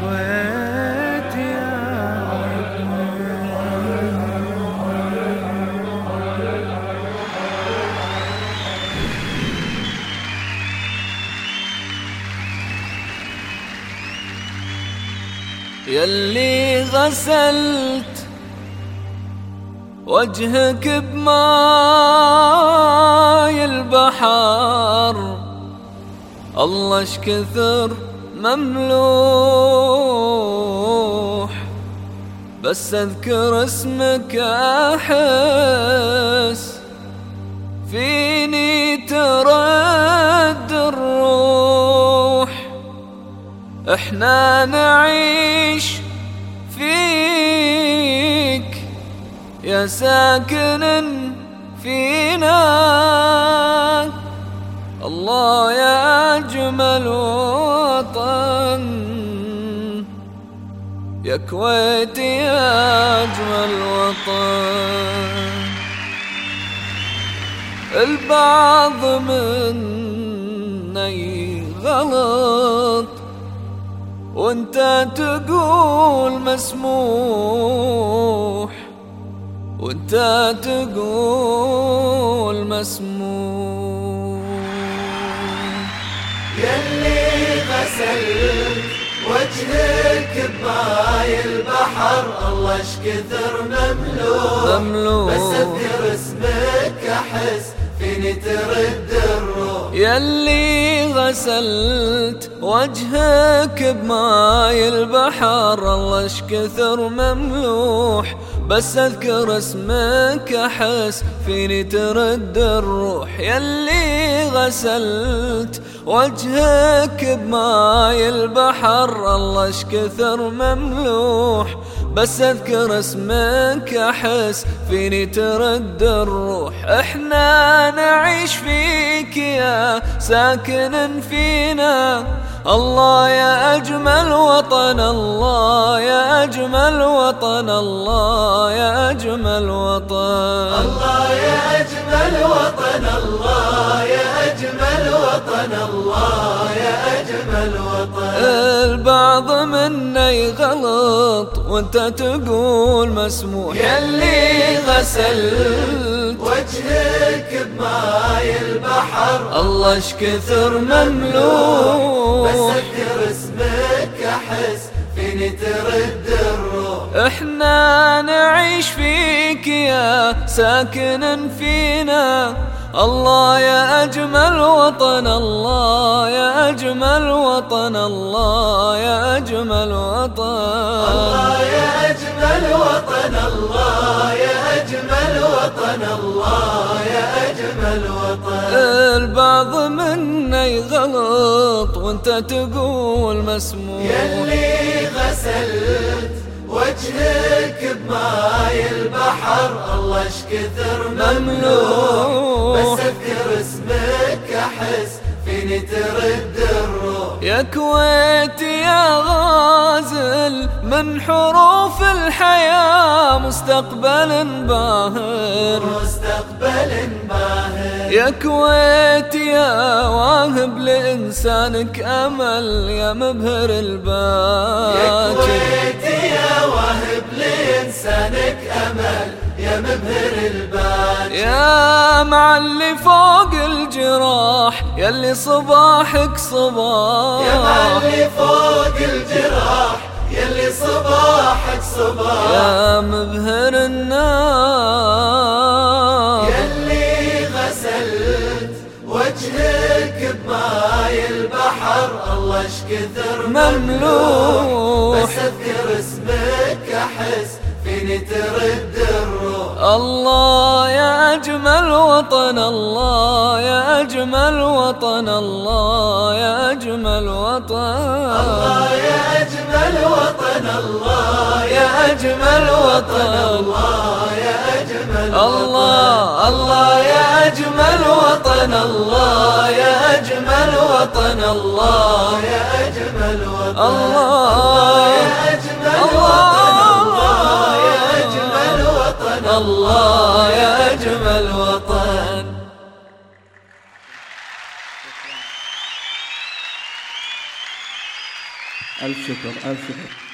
كويت يا يلي غسلت وجهك بماي البحر الله كثر مملوح. بس أذكر اسمك أحس فيني ترد الروح. إحنا نعيش فيك يا ساكن فينا. الله يا أجمل وطن. يا كويت يا أجمل وطن. البعض مني غلط. وانت تقول مسموح. وانت تقول مسموح. يلي غسلت وجهك بماي البحر. الله اش كثر مملوك. مملوك. بس اذكر اسمك احس فيني ترد الروح. يلي غسلت وجهك بماي البحر. الله اش كثر مملوح بس أذكر اسمك أحس فيني ترد الروح يلي غسلت وجهك بماي البحر. الله اش كثر مملوح بس أذكر اسمك أحس فيني ترد الروح. إحنا نعيش فيك يا ساكن فينا. الله يا أجمل وطن الله يا أجمل وطن الله يا أجمل وطن. الله يا أجمل وطن الله يا أجمل وطن الله يا أجمل وطن. البعض منا يغلط وأنت تقول مسموح. يلي غسلت وجهك بماي البحر. الله اش كثر مملوك. يا ساكن فينا. الله يا أجمل وطن الله يا أجمل وطن الله يا أجمل وطن. الله يا أجمل وطن الله يا أجمل وطن الله يا أجمل وطن. البعض منا يغلط وانت تقول مسموح يلي غسلت وجهك بماي البحر الله اش كثر مملوك بس اذكر اسمك أحس فيني ترد الروح. يا كويت يا غازل من حروف الحياة مستقبل باهر. مستقبل باهر. يا كويت يا واهب لإنسانك أمل يا مبهر يا الباكر كويت يا واهب لإنسانك أمل. يا مبهر الباكر. يا معلي فوق الجراح يلي صباحك صباح. يا معلي فوق الجراح يلي صباحك صباح. يا مبهر النار يلي غسلت وجهك بماي البحر الله اش كثر مملوح. بس اذكر اسمك احس فيني ترد الله يا أجمل وطن الله يا أجمل وطن الله يا أجمل وطن الله يا اجمل وطن الله يا أجمل وطن الله يا اجمل الله الله يا أجمل وطن الله يا أجمل وطن الله يا اجمل وطن الله يا اجمل وطن الله يا أجمل وطن ألف شكر ألف شكر.